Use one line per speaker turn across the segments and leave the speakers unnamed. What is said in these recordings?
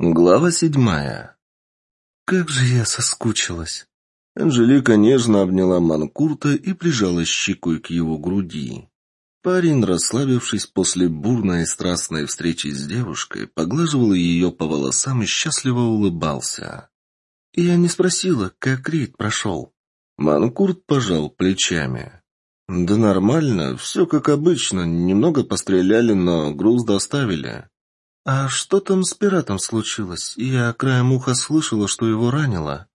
Глава седьмая. Как же я соскучилась. Анжелика нежно обняла Манкурта и прижала щекой к его груди. Парень, расслабившись после бурной и страстной встречи с девушкой, поглаживал ее по волосам и счастливо улыбался. Я не спросила, как рейд прошел. Манкурт пожал плечами. «Да нормально, все как обычно, немного постреляли, но груз доставили». «А что там с пиратом случилось? Я краем уха слышала, что его ранило».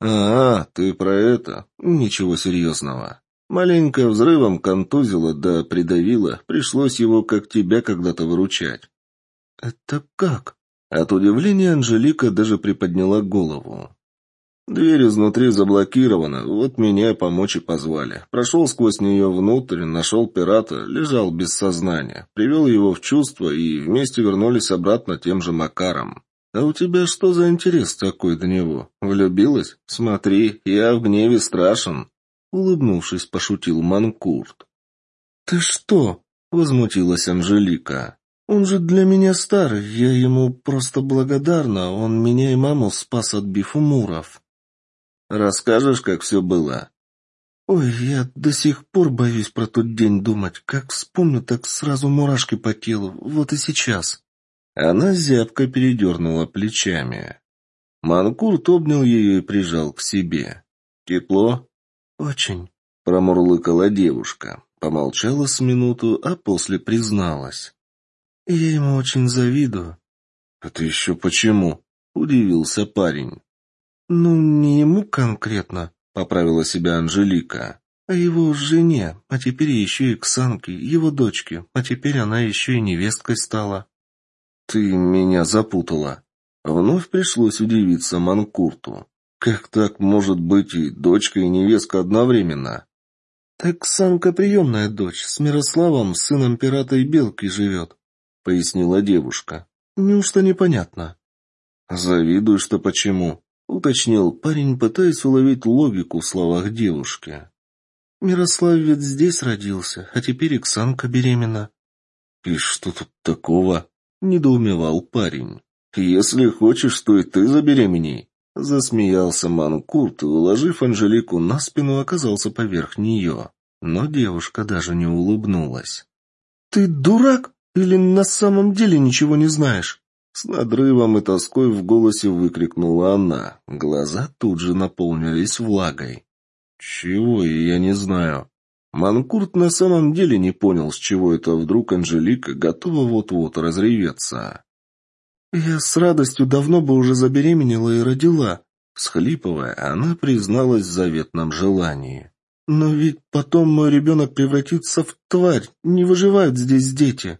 «А, ты про это? Ничего серьезного. Маленько взрывом контузило да придавило, пришлось его, как тебя, когда-то выручать». «Это как?» От удивления Анжелика даже приподняла голову. Дверь изнутри заблокирована, вот меня помочь и позвали. Прошел сквозь нее внутрь, нашел пирата, лежал без сознания, привел его в чувство и вместе вернулись обратно тем же Макаром. А у тебя что за интерес такой до него? Влюбилась? Смотри, я в гневе страшен. Улыбнувшись, пошутил Манкурт. «Ты что?» — возмутилась Анжелика. «Он же для меня старый, я ему просто благодарна, он меня и маму спас от бифумуров». Расскажешь, как все было?» «Ой, я до сих пор боюсь про тот день думать. Как вспомню, так сразу мурашки по телу. Вот и сейчас». Она зябко передернула плечами. Манкурт обнял ее и прижал к себе. «Тепло?» «Очень», — промурлыкала девушка. Помолчала с минуту, а после призналась. «Я ему очень завидую». «Это еще почему?» — удивился парень. «Ну, не ему конкретно», — поправила себя Анжелика, «а его жене, а теперь еще и Ксанке, его дочке, а теперь она еще и невесткой стала». «Ты меня запутала». Вновь пришлось удивиться Манкурту. «Как так может быть и дочка, и невестка одновременно?» «Так Санка приемная дочь, с Мирославом, сыном пирата и белки живет», — пояснила девушка. «Неужто непонятно?» «Завидую, что почему?» Уточнил парень, пытаясь уловить логику в словах девушки. «Мирослав ведь здесь родился, а теперь Иксанка беременна». «И что тут такого?» — недоумевал парень. «Если хочешь, то и ты забеременей». Засмеялся Манкурт уложив Анжелику на спину, оказался поверх нее. Но девушка даже не улыбнулась. «Ты дурак? Или на самом деле ничего не знаешь?» С надрывом и тоской в голосе выкрикнула она. Глаза тут же наполнились влагой. «Чего, я не знаю». Манкурт на самом деле не понял, с чего это вдруг Анжелика готова вот-вот разреветься. «Я с радостью давно бы уже забеременела и родила», — всхлипывая, она призналась в заветном желании. «Но ведь потом мой ребенок превратится в тварь, не выживают здесь дети».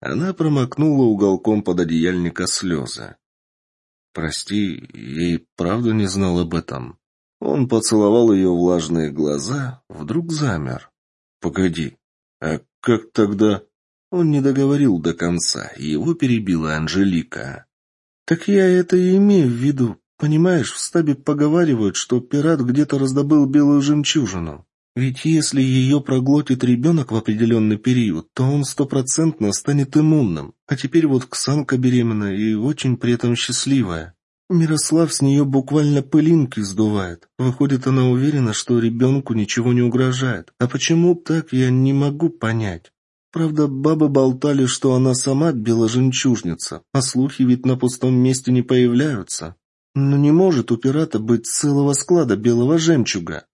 Она промокнула уголком пододеяльника слезы. «Прости, я и правда не знал об этом». Он поцеловал ее влажные глаза, вдруг замер. «Погоди, а как тогда...» Он не договорил до конца, его перебила Анжелика. «Так я это и имею в виду. Понимаешь, в стабе поговаривают, что пират где-то раздобыл белую жемчужину. Ведь если ее проглотит ребенок в определенный период, то он стопроцентно станет иммунным. А теперь вот Ксанка беременна и очень при этом счастливая. Мирослав с нее буквально пылинки сдувает. Выходит, она уверена, что ребенку ничего не угрожает. А почему так, я не могу понять. Правда, бабы болтали, что она сама беложемчужница, а слухи ведь на пустом месте не появляются. Но не может у пирата быть целого склада белого жемчуга.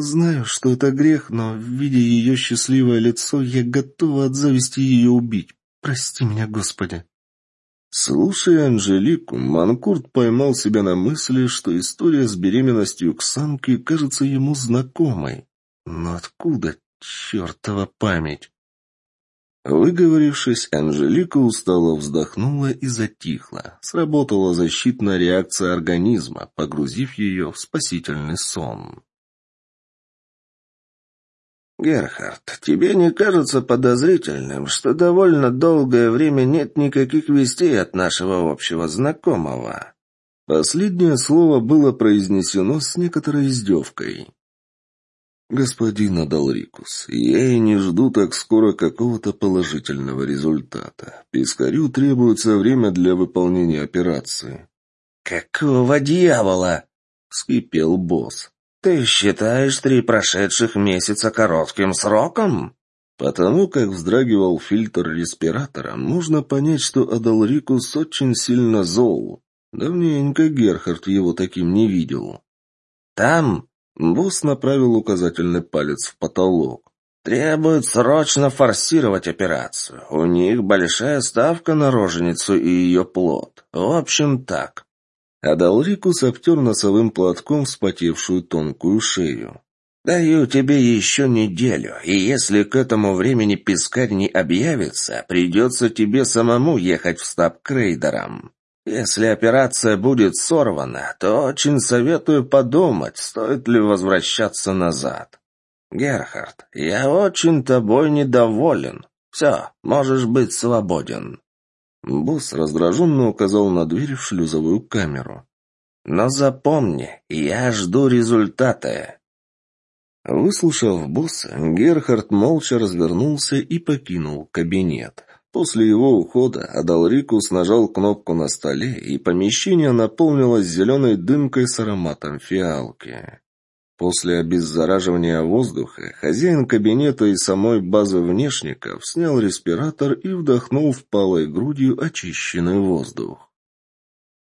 Знаю, что это грех, но, видя ее счастливое лицо, я готова от зависти ее убить. Прости меня, Господи. Слушая Анжелику, Манкурт поймал себя на мысли, что история с беременностью Ксанки кажется ему знакомой. Но откуда чертова память? Выговорившись, Анжелика устало вздохнула и затихла. Сработала защитная реакция организма, погрузив ее в спасительный сон.
«Герхард, тебе не кажется подозрительным, что довольно долгое время нет никаких вестей от нашего общего знакомого?»
Последнее слово было произнесено с некоторой издевкой. «Господин Адалрикус, я и не жду так скоро какого-то положительного результата. Пискарю требуется время для выполнения операции».
«Какого дьявола?» — вскипел босс. «Ты считаешь три прошедших месяца коротким сроком?»
Потому как вздрагивал фильтр респиратора, можно понять, что Адалрикус очень сильно зол. Давненько Герхард его таким не видел.
«Там
Босс направил указательный палец в потолок.
«Требует срочно форсировать операцию. У них большая ставка на роженицу и ее плод. В общем, так».
Адалрикус обтер носовым платком вспотевшую тонкую шею.
«Даю тебе еще неделю, и если к этому времени пескарь не объявится, придется тебе самому ехать в стаб к рейдерам. Если операция будет сорвана, то очень советую подумать, стоит ли возвращаться назад. Герхард, я очень тобой недоволен. Все, можешь быть свободен.
Босс раздраженно указал на дверь в шлюзовую камеру.
Но запомни, я жду результаты.
Выслушав босса, Герхард молча развернулся и покинул кабинет. После его ухода Адалрикус нажал кнопку на столе, и помещение наполнилось зеленой дымкой с ароматом фиалки. После обеззараживания воздуха хозяин кабинета и самой базы внешников снял респиратор и вдохнул впалой грудью очищенный воздух.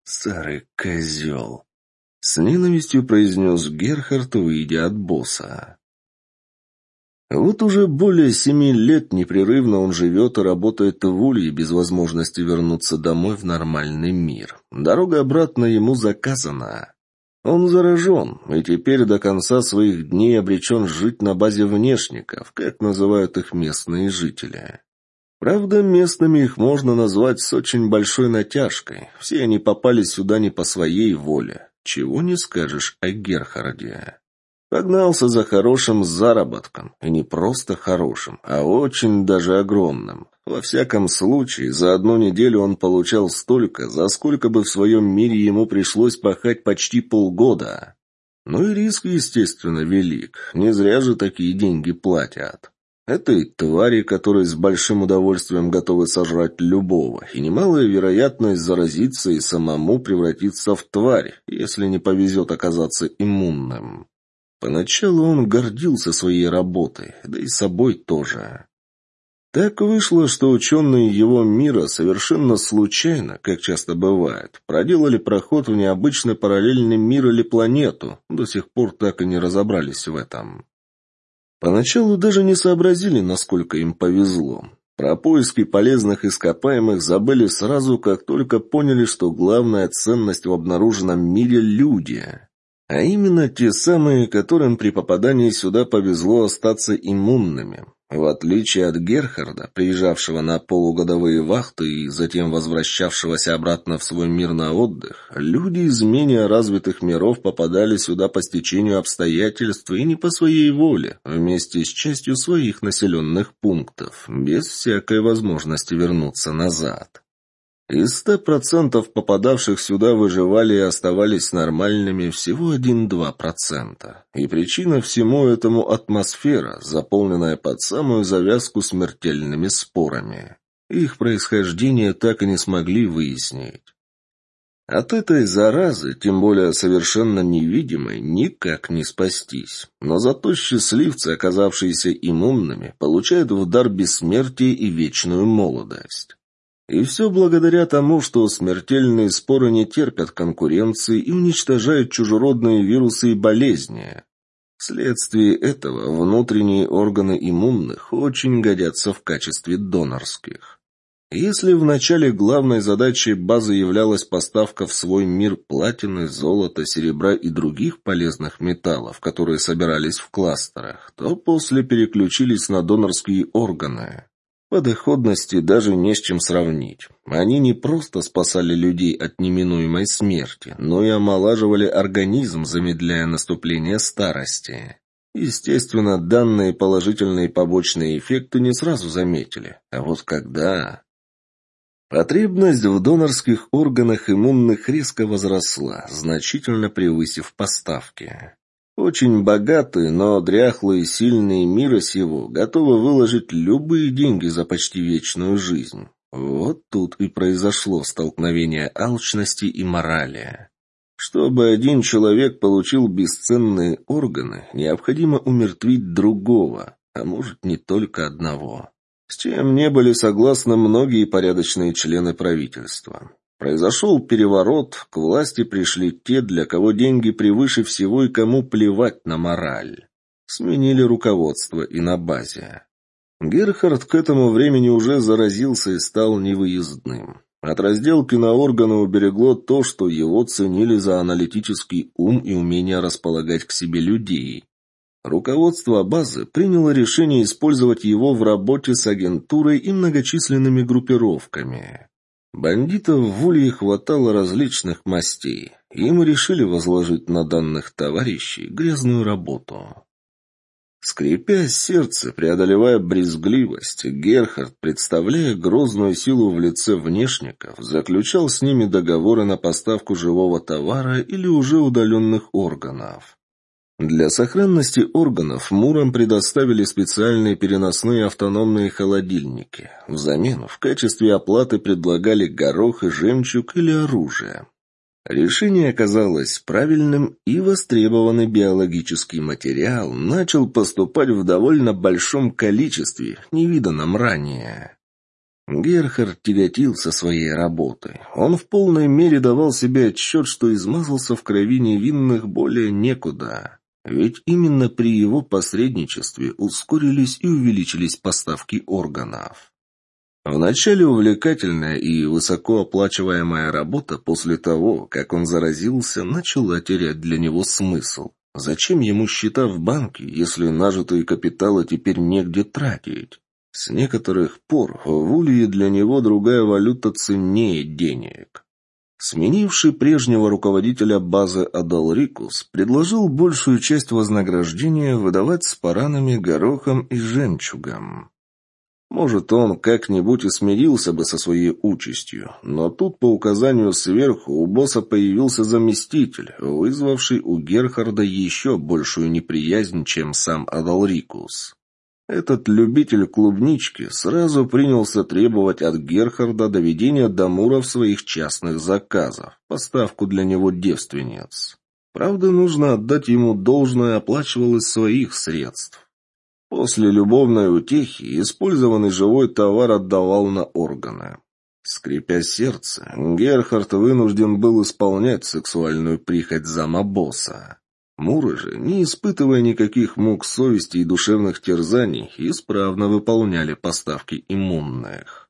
«Старый козел!» — с ненавистью произнес Герхард, выйдя от босса. Вот уже более семи лет непрерывно он живет и работает в Улье без возможности вернуться домой в нормальный мир. Дорога обратно ему заказана. Он заражен, и теперь до конца своих дней обречен жить на базе внешников, как называют их местные жители. Правда, местными их можно назвать с очень большой натяжкой. Все они попали сюда не по своей воле. Чего не скажешь о Герхарде. Погнался за хорошим заработком. И не просто хорошим, а очень даже огромным. Во всяком случае, за одну неделю он получал столько, за сколько бы в своем мире ему пришлось пахать почти полгода. Ну и риск, естественно, велик. Не зря же такие деньги платят. Это и твари, которые с большим удовольствием готовы сожрать любого, и немалая вероятность заразиться и самому превратиться в тварь, если не повезет оказаться иммунным. Поначалу он гордился своей работой, да и собой тоже. Так вышло, что ученые его мира совершенно случайно, как часто бывает, проделали проход в необычный параллельный мир или планету, до сих пор так и не разобрались в этом. Поначалу даже не сообразили, насколько им повезло. Про поиски полезных ископаемых забыли сразу, как только поняли, что главная ценность в обнаруженном мире – люди. А именно те самые, которым при попадании сюда повезло остаться иммунными. В отличие от Герхарда, приезжавшего на полугодовые вахты и затем возвращавшегося обратно в свой мир на отдых, люди из менее развитых миров попадали сюда по стечению обстоятельств и не по своей воле, вместе с частью своих населенных пунктов, без всякой возможности вернуться назад. Из ста процентов попадавших сюда выживали и оставались нормальными всего один-два процента. И причина всему этому атмосфера, заполненная под самую завязку смертельными спорами. Их происхождение так и не смогли выяснить. От этой заразы, тем более совершенно невидимой, никак не спастись. Но зато счастливцы, оказавшиеся иммунными, получают в дар бессмертие и вечную молодость. И все благодаря тому, что смертельные споры не терпят конкуренции и уничтожают чужеродные вирусы и болезни. Вследствие этого внутренние органы иммунных очень годятся в качестве донорских. Если в начале главной задачей базы являлась поставка в свой мир платины, золота, серебра и других полезных металлов, которые собирались в кластерах, то после переключились на донорские органы. По доходности даже не с чем сравнить. Они не просто спасали людей от неминуемой смерти, но и омолаживали организм, замедляя наступление старости. Естественно, данные положительные побочные эффекты не сразу заметили. А вот когда... Потребность в донорских органах иммунных резко возросла, значительно превысив поставки. Очень богатые, но дряхлые сильные мира сего готовы выложить любые деньги за почти вечную жизнь. Вот тут и произошло столкновение алчности и морали. Чтобы один человек получил бесценные органы, необходимо умертвить другого, а может не только одного. С чем не были согласны многие порядочные члены правительства. Произошел переворот, к власти пришли те, для кого деньги превыше всего и кому плевать на мораль. Сменили руководство и на базе. Герхард к этому времени уже заразился и стал невыездным. От разделки на органы уберегло то, что его ценили за аналитический ум и умение располагать к себе людей. Руководство базы приняло решение использовать его в работе с агентурой и многочисленными группировками. Бандитов в Улье хватало различных мастей, и мы решили возложить на данных товарищей грязную работу. Скрипя сердце, преодолевая брезгливость, Герхард, представляя грозную силу в лице внешников, заключал с ними договоры на поставку живого товара или уже удаленных органов. Для сохранности органов Мурам предоставили специальные переносные автономные холодильники. Взамен в качестве оплаты предлагали горох и жемчуг или оружие. Решение оказалось правильным, и востребованный биологический материал начал поступать в довольно большом количестве, невиданном ранее. Герхард тяготился своей работой. Он в полной мере давал себе отчет, что измазался в крови невинных более некуда. Ведь именно при его посредничестве ускорились и увеличились поставки органов. Вначале увлекательная и высокооплачиваемая работа после того, как он заразился, начала терять для него смысл. Зачем ему счета в банке, если нажитые капиталы теперь негде тратить? С некоторых пор в Улье для него другая валюта ценнее денег. Сменивший прежнего руководителя базы Адалрикус предложил большую часть вознаграждения выдавать с паранами, горохом и жемчугом. Может, он как-нибудь и смирился бы со своей участью, но тут по указанию сверху у босса появился заместитель, вызвавший у Герхарда еще большую неприязнь, чем сам Адалрикус. Этот любитель клубнички сразу принялся требовать от Герхарда доведения до Муров своих частных заказов, поставку для него девственниц. Правда, нужно отдать ему должное, оплачивал из своих средств. После любовной утехи использованный живой товар отдавал на органы. Скрипя сердце, Герхард вынужден был исполнять сексуальную прихоть зама босса. Муры же, не испытывая никаких мук совести и душевных терзаний, исправно выполняли поставки иммунных.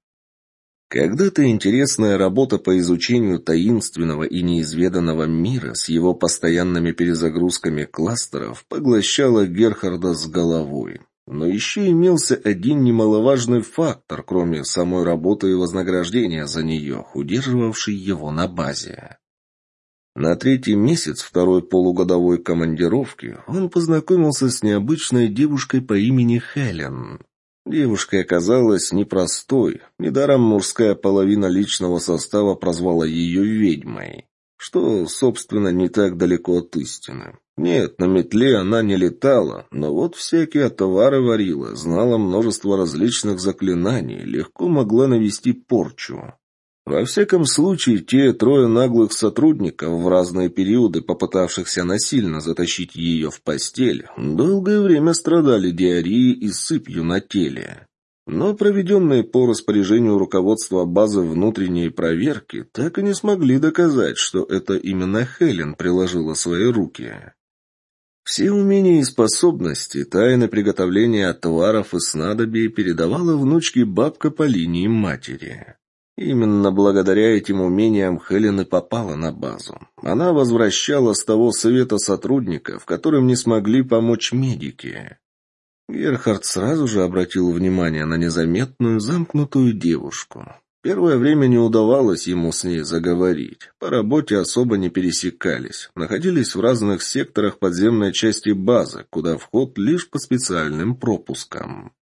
Когда-то интересная работа по изучению таинственного и неизведанного мира с его постоянными перезагрузками кластеров поглощала Герхарда с головой. Но еще имелся один немаловажный фактор, кроме самой работы и вознаграждения за нее, удерживавший его на базе. На третий месяц второй полугодовой командировки он познакомился с необычной девушкой по имени Хелен. Девушка оказалась непростой, недаром мужская половина личного состава прозвала ее ведьмой, что, собственно, не так далеко от истины. Нет, на метле она не летала, но вот всякие товары варила, знала множество различных заклинаний, легко могла навести порчу. Во всяком случае, те трое наглых сотрудников в разные периоды, попытавшихся насильно затащить ее в постель, долгое время страдали диареей и сыпью на теле. Но проведенные по распоряжению руководства базы внутренние проверки так и не смогли доказать, что это именно Хелен приложила свои руки. Все умения и способности, тайны приготовления отваров и снадобий передавала внучке бабка по линии матери. Именно благодаря этим умениям Хелен и попала на базу. Она возвращала с того света сотрудников, которым не смогли помочь медики. Герхард сразу же обратил внимание на незаметную, замкнутую девушку. Первое время не удавалось ему с ней заговорить. По работе особо не пересекались. Находились в разных секторах подземной части базы, куда вход лишь по специальным пропускам.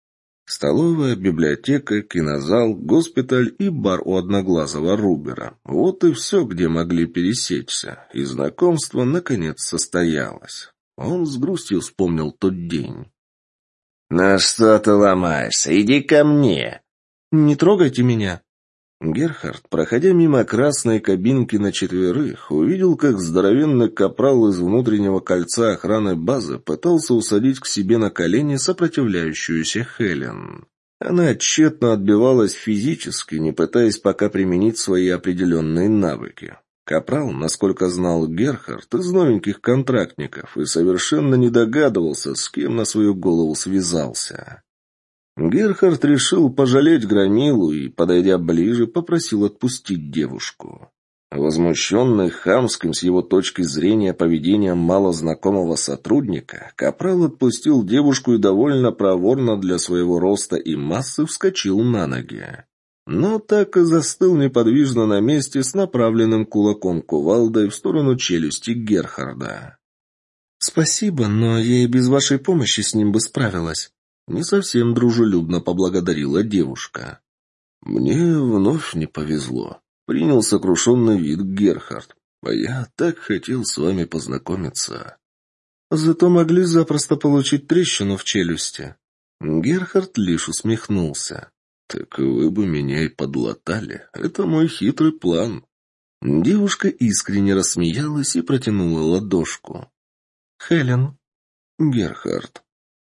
Столовая, библиотека, кинозал, госпиталь и бар у одноглазого Рубера. Вот и все, где могли пересечься. И знакомство, наконец, состоялось. Он с грустью вспомнил тот день.
«Ну что ты ломаешься? Иди ко мне!»
«Не трогайте меня!» Герхард, проходя мимо красной кабинки на четверых, увидел, как здоровенный капрал из внутреннего кольца охраны базы пытался усадить к себе на колени сопротивляющуюся Хелен. Она тщетно отбивалась физически, не пытаясь пока применить свои определенные навыки. Капрал, насколько знал Герхард, из новеньких контрактников и совершенно не догадывался, с кем на свою голову связался. Герхард решил пожалеть Громилу и, подойдя ближе, попросил отпустить девушку. Возмущенный хамским с его точки зрения поведением малознакомого сотрудника, Капрал отпустил девушку и довольно проворно для своего роста и массы вскочил на ноги. Но так и застыл неподвижно на месте с направленным кулаком кувалдой в сторону челюсти Герхарда. «Спасибо, но я и без вашей помощи с ним бы справилась», не совсем дружелюбно поблагодарила девушка. «Мне вновь не повезло», — принял сокрушенный вид Герхард. «А я так хотел с вами познакомиться». «Зато могли запросто получить трещину в челюсти». Герхард лишь усмехнулся. «Так вы бы меня и подлатали. Это мой хитрый план». Девушка искренне рассмеялась и протянула ладошку. «Хелен». «Герхард».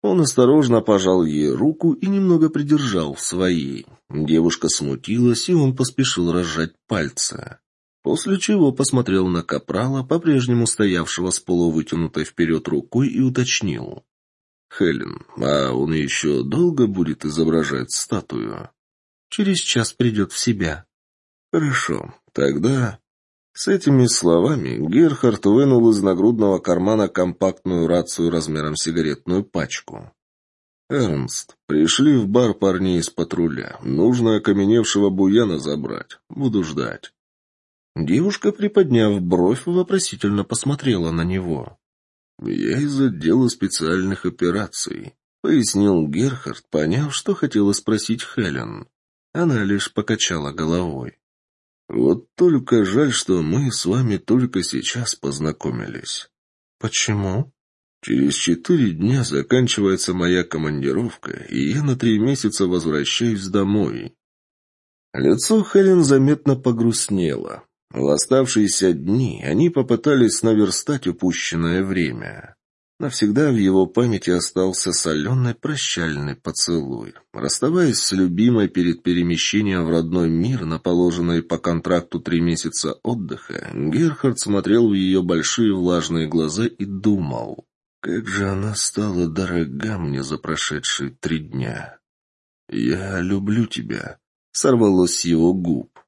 Он осторожно пожал ей руку и немного придержал в своей. Девушка смутилась, и он поспешил разжать пальцы. После чего посмотрел на Капрала, по-прежнему стоявшего с полувытянутой вперед рукой, и уточнил. «Хелен, а он еще долго будет изображать статую?» «Через час придет в себя». «Хорошо, тогда с этими словами Герхард вынул из нагрудного кармана компактную рацию размером сигаретную пачку. «Эрнст, пришли в бар парни из патруля. Нужно окаменевшего буяна забрать. Буду ждать». Девушка, приподняв бровь, вопросительно посмотрела на него. «Я из отдела специальных операций», — пояснил Герхард, поняв, что хотела спросить Хелен. Она лишь покачала головой. Вот только жаль, что мы с вами только сейчас познакомились. Почему? Через четыре дня заканчивается моя командировка, и я на три месяца возвращаюсь домой. Лицо Хелен заметно погрустнело. В оставшиеся дни они попытались наверстать упущенное время. Навсегда в его памяти остался соленый прощальный поцелуй. Расставаясь с любимой перед перемещением в родной мир на положенные по контракту три месяца отдыха, Герхард смотрел в ее большие влажные глаза и думал, как же она стала дорога мне за прошедшие три дня. «Я люблю тебя», — сорвалось его губ.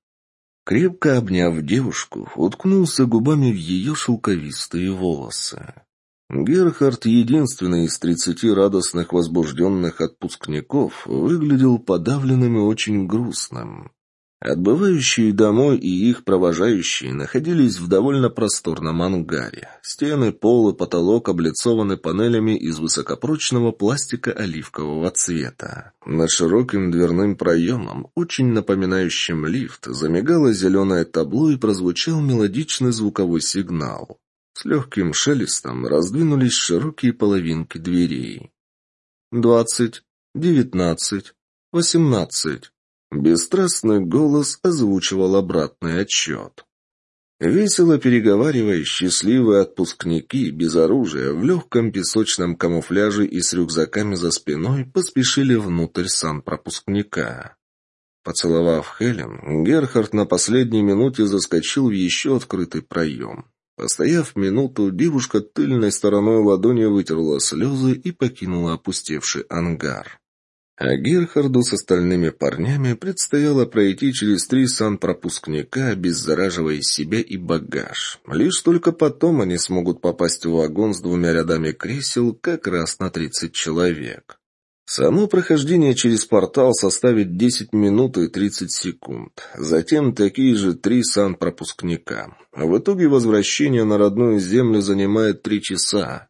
Крепко обняв девушку, уткнулся губами в ее шелковистые волосы. Герхард, единственный из тридцати радостных возбужденных отпускников, выглядел подавленным и очень грустным. Отбывающие домой и их провожающие находились в довольно просторном ангаре. Стены, пол и потолок облицованы панелями из высокопрочного пластика оливкового цвета. Над широким дверным проемом, очень напоминающим лифт, замигало зеленое табло и прозвучал мелодичный звуковой сигнал. С легким шелестом раздвинулись широкие половинки дверей. «Двадцать, девятнадцать, восемнадцать». Бесстрастный голос озвучивал обратный отчет. Весело переговаривая, счастливые отпускники без оружия в легком песочном камуфляже и с рюкзаками за спиной поспешили внутрь санпропускника. Поцеловав Хелен, Герхард на последней минуте заскочил в еще открытый проем. Постояв минуту, девушка тыльной стороной ладони вытерла слезы и покинула опустевший ангар. А Герхарду с остальными парнями предстояло пройти через три санпропускника, обеззараживая себя и багаж. Лишь только потом они смогут попасть в вагон с двумя рядами кресел как раз на тридцать человек. Само прохождение через портал составит 10 минут и 30 секунд. Затем такие же три сан-пропускника. В итоге возвращение на родную землю занимает 3 часа.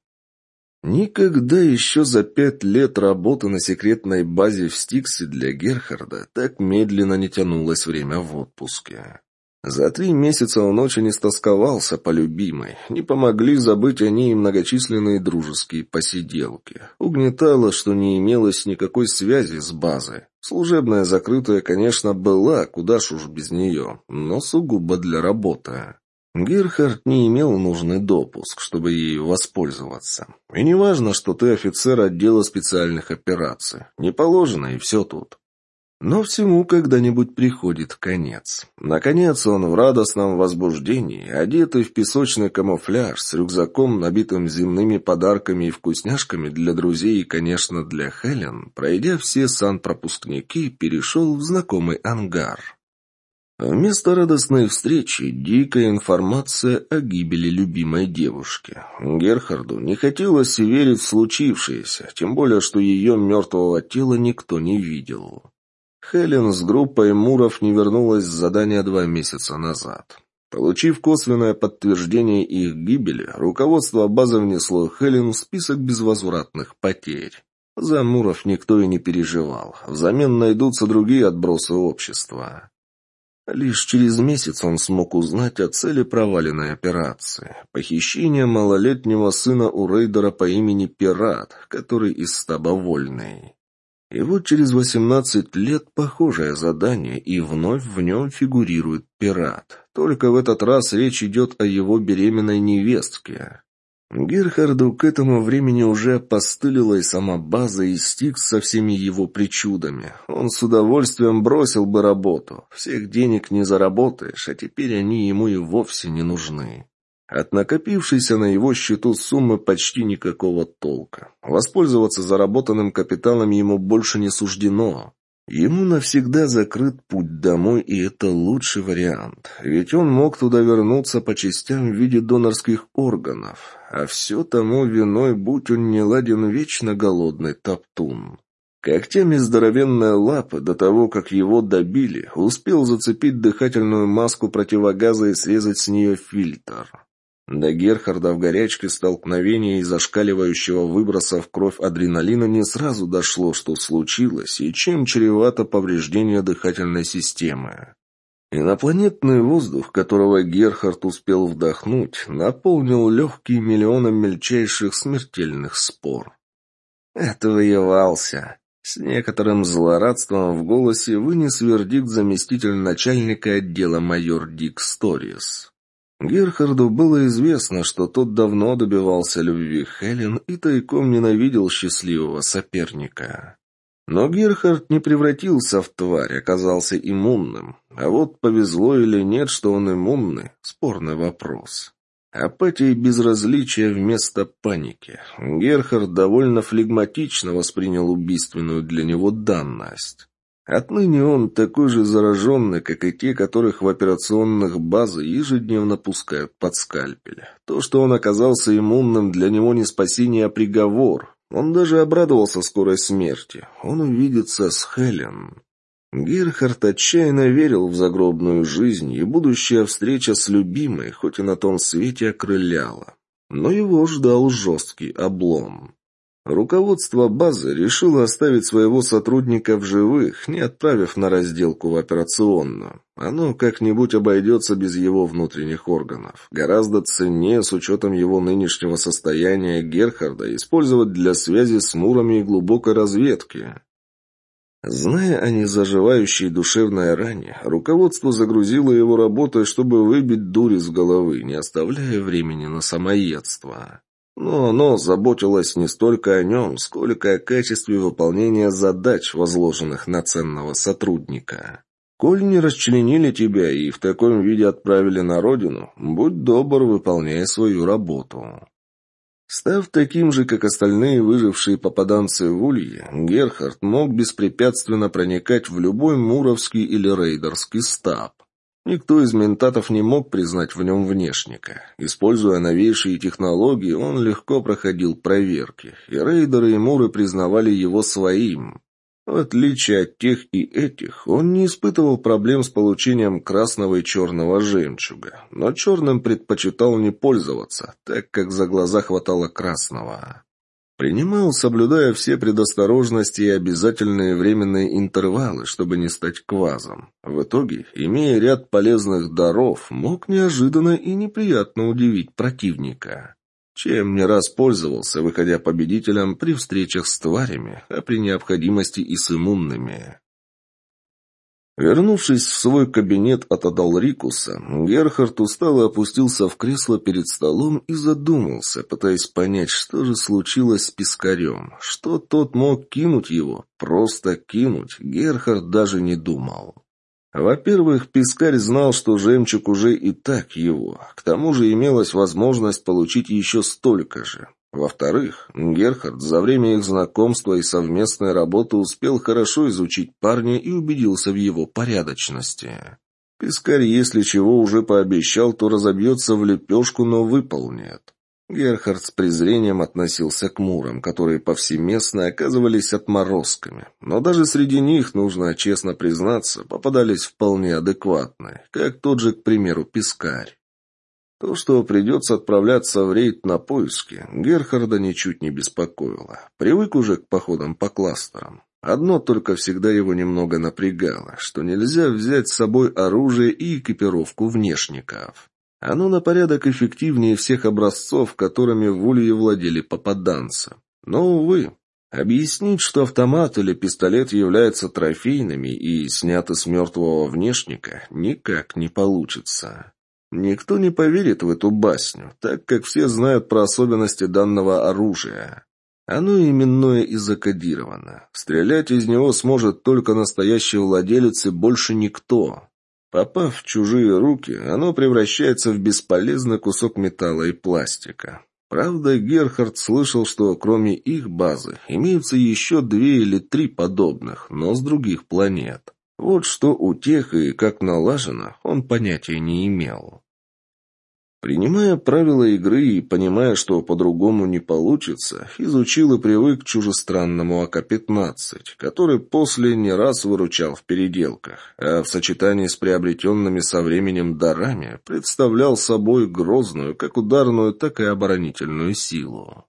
Никогда еще за пять лет работы на секретной базе в Стиксе для Герхарда так медленно не тянулось время в отпуске. За три месяца он очень истосковался по любимой. Не помогли забыть о ней многочисленные дружеские посиделки. Угнетало, что не имелось никакой связи с базой. Служебная закрытая, конечно, была, куда ж уж без нее, но сугубо для работы. Герхард не имел нужный допуск, чтобы ею воспользоваться. И не важно, что ты офицер отдела специальных операций. Не положено, и все тут. Но всему когда-нибудь приходит конец. Наконец он в радостном возбуждении, одетый в песочный камуфляж, с рюкзаком, набитым земными подарками и вкусняшками для друзей и, конечно, для Хелен, пройдя все санпропускники, перешел в знакомый ангар. Вместо радостной встречи дикая информация о гибели любимой девушки. Герхарду не хотелось верить в случившееся, тем более, что ее мертвого тела никто не видел. Хелен с группой Муров не вернулась с задания два месяца назад. Получив косвенное подтверждение их гибели, руководство базы внесло Хелен в список безвозвратных потерь. За Муров никто и не переживал. Взамен найдутся другие отбросы общества. Лишь через месяц он смог узнать о цели проваленной операции. Похищение малолетнего сына у рейдера по имени Пират, который из стаба Вольный. И вот через восемнадцать лет похожее задание, и вновь в нем фигурирует пират. Только в этот раз речь идет о его беременной невестке. Герхарду к этому времени уже постылила и сама база, и Стикс со всеми его причудами. Он с удовольствием бросил бы работу. Всех денег не заработаешь, а теперь они ему и вовсе не нужны. От накопившейся на его счету суммы почти никакого толка. Воспользоваться заработанным капиталом ему больше не суждено. Ему навсегда закрыт путь домой, и это лучший вариант. Ведь он мог туда вернуться по частям в виде донорских органов. А все тому виной, будь он не ладен вечно голодный топтун. Когтями здоровенная лапа, до того, как его добили, успел зацепить дыхательную маску противогаза и срезать с нее фильтр. До Герхарда в горячке столкновения и зашкаливающего выброса в кровь адреналина не сразу дошло, что случилось и чем чревато повреждение дыхательной системы. Инопланетный воздух, которого Герхард успел вдохнуть, наполнил легкие миллионом мельчайших смертельных спор. «Отвоевался!» С некоторым злорадством в голосе вынес вердикт заместитель начальника отдела майор Дик Сторис. Герхарду было известно, что тот давно добивался любви Хелен и тайком ненавидел счастливого соперника. Но Герхард не превратился в тварь, оказался иммунным. А вот повезло или нет, что он иммунный – спорный вопрос. Апатия и безразличие вместо паники. Герхард довольно флегматично воспринял убийственную для него данность. Отныне он такой же зараженный, как и те, которых в операционных базах ежедневно пускают под скальпель. То, что он оказался иммунным, для него не спасение, а приговор. Он даже обрадовался скорой смерти. Он увидится с Хелен. Герхард отчаянно верил в загробную жизнь, и будущая встреча с любимой, хоть и на том свете, окрыляла. Но его ждал жесткий облом. Руководство базы решило оставить своего сотрудника в живых, не отправив на разделку в операционную. Оно как-нибудь обойдется без его внутренних органов. Гораздо ценнее, с учетом его нынешнего состояния Герхарда, использовать для связи с Мурами и глубокой разведки. Зная о незаживающей душевной ране, руководство загрузило его работой, чтобы выбить дурь из головы, не оставляя времени на самоедство. Но оно заботилось не столько о нем, сколько о качестве выполнения задач, возложенных на ценного сотрудника. Коль не расчленили тебя и в таком виде отправили на родину, будь добр, выполняй свою работу. Став таким же, как остальные выжившие попаданцы в Улье, Герхард мог беспрепятственно проникать в любой муровский или рейдерский стаб. Никто из ментатов не мог признать в нем внешника. Используя новейшие технологии, он легко проходил проверки, и рейдеры и муры признавали его своим. В отличие от тех и этих, он не испытывал проблем с получением красного и черного жемчуга, но черным предпочитал не пользоваться, так как за глаза хватало красного. Принимал, соблюдая все предосторожности и обязательные временные интервалы, чтобы не стать квазом. В итоге, имея ряд полезных даров, мог неожиданно и неприятно удивить противника. Чем не раз пользовался, выходя победителем при встречах с тварями, а при необходимости и с иммунными. Вернувшись в свой кабинет от Адалрикуса, Герхард устало опустился в кресло перед столом и задумался, пытаясь понять, что же случилось с Пискарем. Что тот мог кинуть его? Просто кинуть. Герхард даже не думал. Во-первых, Пискарь знал, что жемчуг уже и так его. К тому же имелась возможность получить еще столько же. Во-вторых, Герхард за время их знакомства и совместной работы успел хорошо изучить парня и убедился в его порядочности. Пискарь, если чего уже пообещал, то разобьется в лепешку, но выполнит. Герхард с презрением относился к мурам, которые повсеместно оказывались отморозками. Но даже среди них, нужно честно признаться, попадались вполне адекватные, как тот же, к примеру, Пискарь. То, что придется отправляться в рейд на поиски, Герхарда ничуть не беспокоило. Привык уже к походам по кластерам. Одно только всегда его немного напрягало, что нельзя взять с собой оружие и экипировку внешников. Оно на порядок эффективнее всех образцов, которыми в Улье владели попаданцы. Но, увы, объяснить, что автомат или пистолет являются трофейными и сняты с мертвого внешника, никак не получится. Никто не поверит в эту басню, так как все знают про особенности данного оружия. Оно именное и закодировано. Стрелять из него сможет только настоящий владелец и больше никто. Попав в чужие руки, оно превращается в бесполезный кусок металла и пластика. Правда, Герхард слышал, что кроме их базы имеются еще две или три подобных, но с других планет. Вот что у тех и как налажено, он понятия не имел. Принимая правила игры и понимая, что по-другому не получится, изучил и привык к чужестранному АК-15, который после не раз выручал в переделках, а в сочетании с приобретенными со временем дарами представлял собой грозную как ударную, так и оборонительную силу.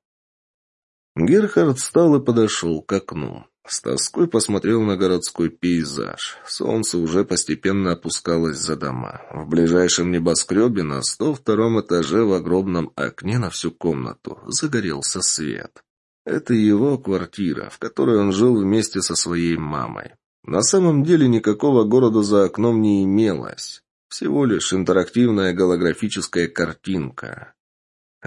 Герхард встал и подошел к окну. С тоской посмотрел на городской пейзаж. Солнце уже постепенно опускалось за дома. В ближайшем небоскребе на 102 этаже в огромном окне на всю комнату загорелся свет. Это его квартира, в которой он жил вместе со своей мамой. На самом деле никакого города за окном не имелось. Всего лишь интерактивная голографическая картинка.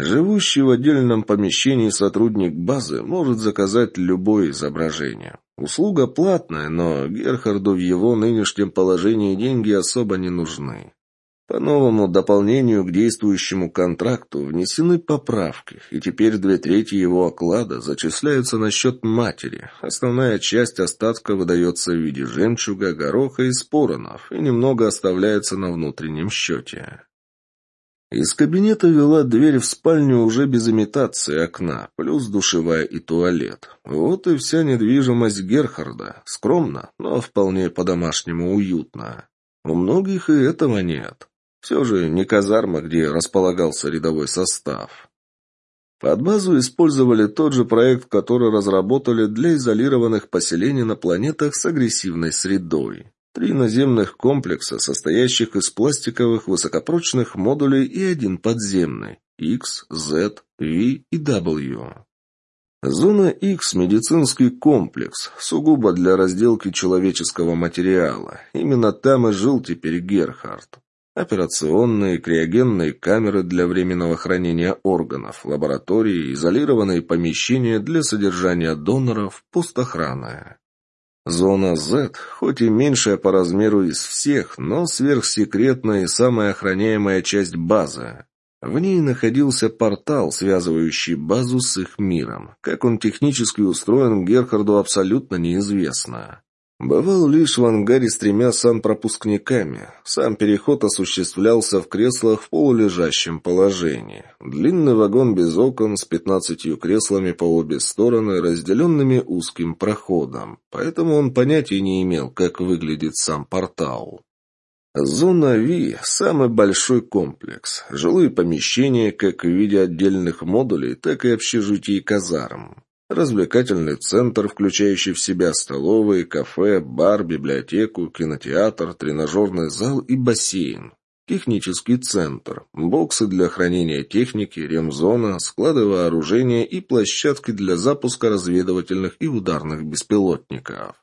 Живущий в отдельном помещении сотрудник базы может заказать любое изображение. Услуга платная, но Герхарду в его нынешнем положении деньги особо не нужны. По новому дополнению к действующему контракту внесены поправки, и теперь две трети его оклада зачисляются на счет матери. Основная часть остатка выдается в виде жемчуга, гороха и споронов, и немного оставляется на внутреннем счете. Из кабинета вела дверь в спальню уже без имитации окна, плюс душевая и туалет. Вот и вся недвижимость Герхарда. Скромно, но вполне по-домашнему уютно. У многих и этого нет. Все же не казарма, где располагался рядовой состав. Под базу использовали тот же проект, который разработали для изолированных поселений на планетах с агрессивной средой. Три наземных комплекса, состоящих из пластиковых высокопрочных модулей и один подземный – X, Z, V и W. Зона X – медицинский комплекс, сугубо для разделки человеческого материала. Именно там и жил теперь Герхард. Операционные, криогенные камеры для временного хранения органов, лаборатории, изолированные помещения для содержания доноров, пустохрана. Зона Z, хоть и меньшая по размеру из всех, но сверхсекретная и самая охраняемая часть базы. В ней находился портал, связывающий базу с их миром. Как он технически устроен, Герхарду абсолютно неизвестно. Бывал лишь в ангаре с тремя санпропускниками. Сам переход осуществлялся в креслах в полулежащем положении. Длинный вагон без окон с пятнадцатью креслами по обе стороны, разделенными узким проходом. Поэтому он понятия не имел, как выглядит сам портал. Зона Ви – самый большой комплекс. Жилые помещения как в виде отдельных модулей, так и общежитий казарм. Развлекательный центр, включающий в себя столовые, кафе, бар, библиотеку, кинотеатр, тренажерный зал и бассейн. Технический центр, боксы для хранения техники, ремзона, склады вооружения и площадки для запуска разведывательных и ударных беспилотников.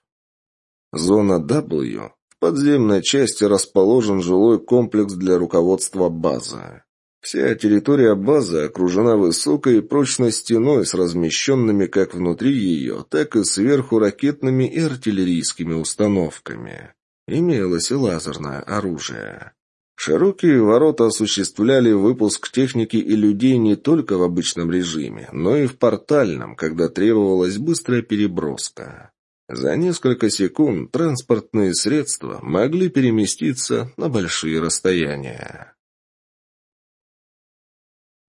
Зона W. В подземной части расположен жилой комплекс для руководства базы. Вся территория базы окружена высокой и прочной стеной с размещенными как внутри ее, так и сверху ракетными и артиллерийскими установками. Имелось и лазерное оружие. Широкие ворота осуществляли выпуск техники и людей не только в обычном режиме, но и в портальном, когда требовалась быстрая переброска. За несколько секунд транспортные средства могли переместиться на большие расстояния.